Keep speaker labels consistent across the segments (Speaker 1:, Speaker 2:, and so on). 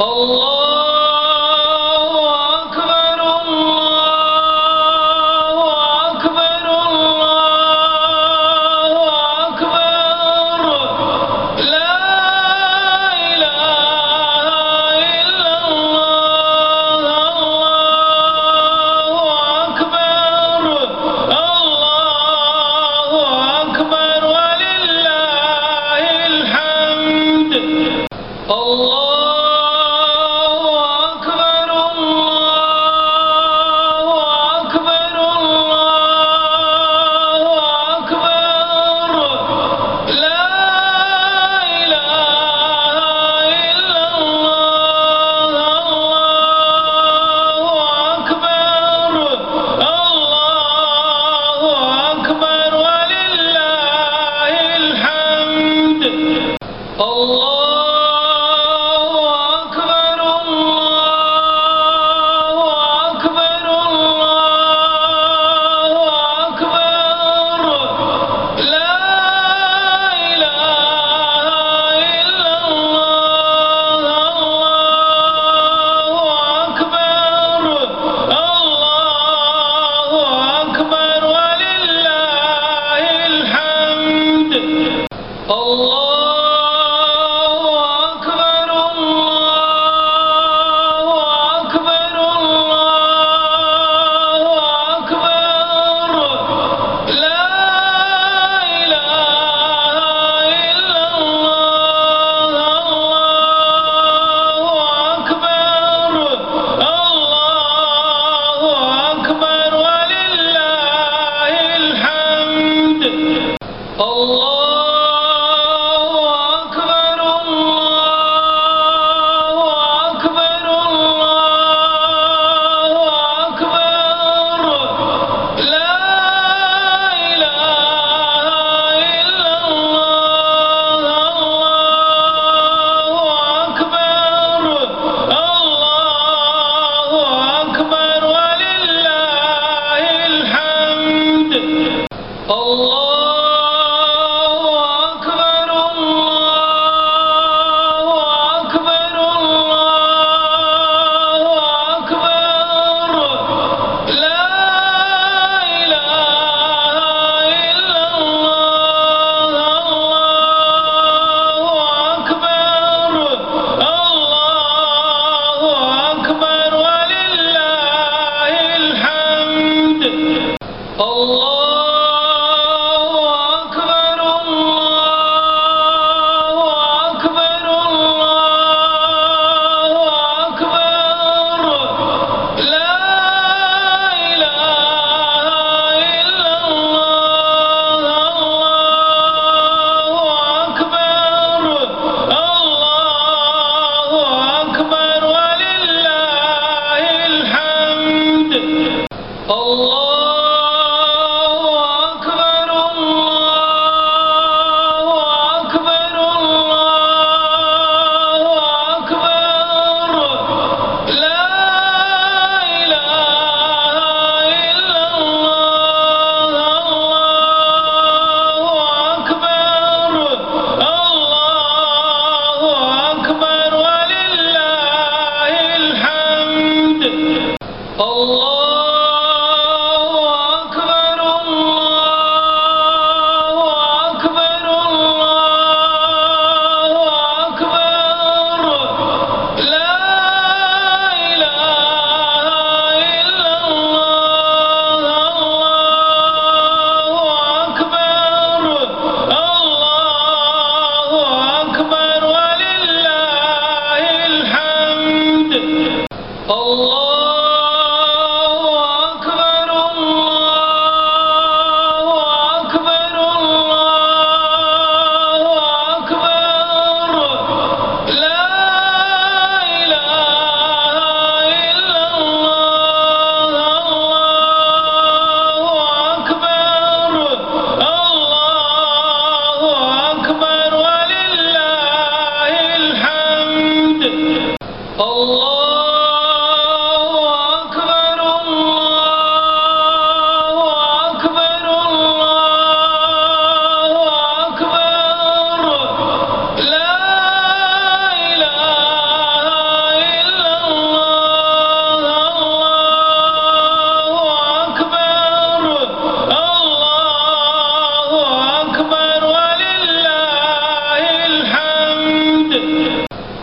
Speaker 1: اللہ الله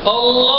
Speaker 1: اللہ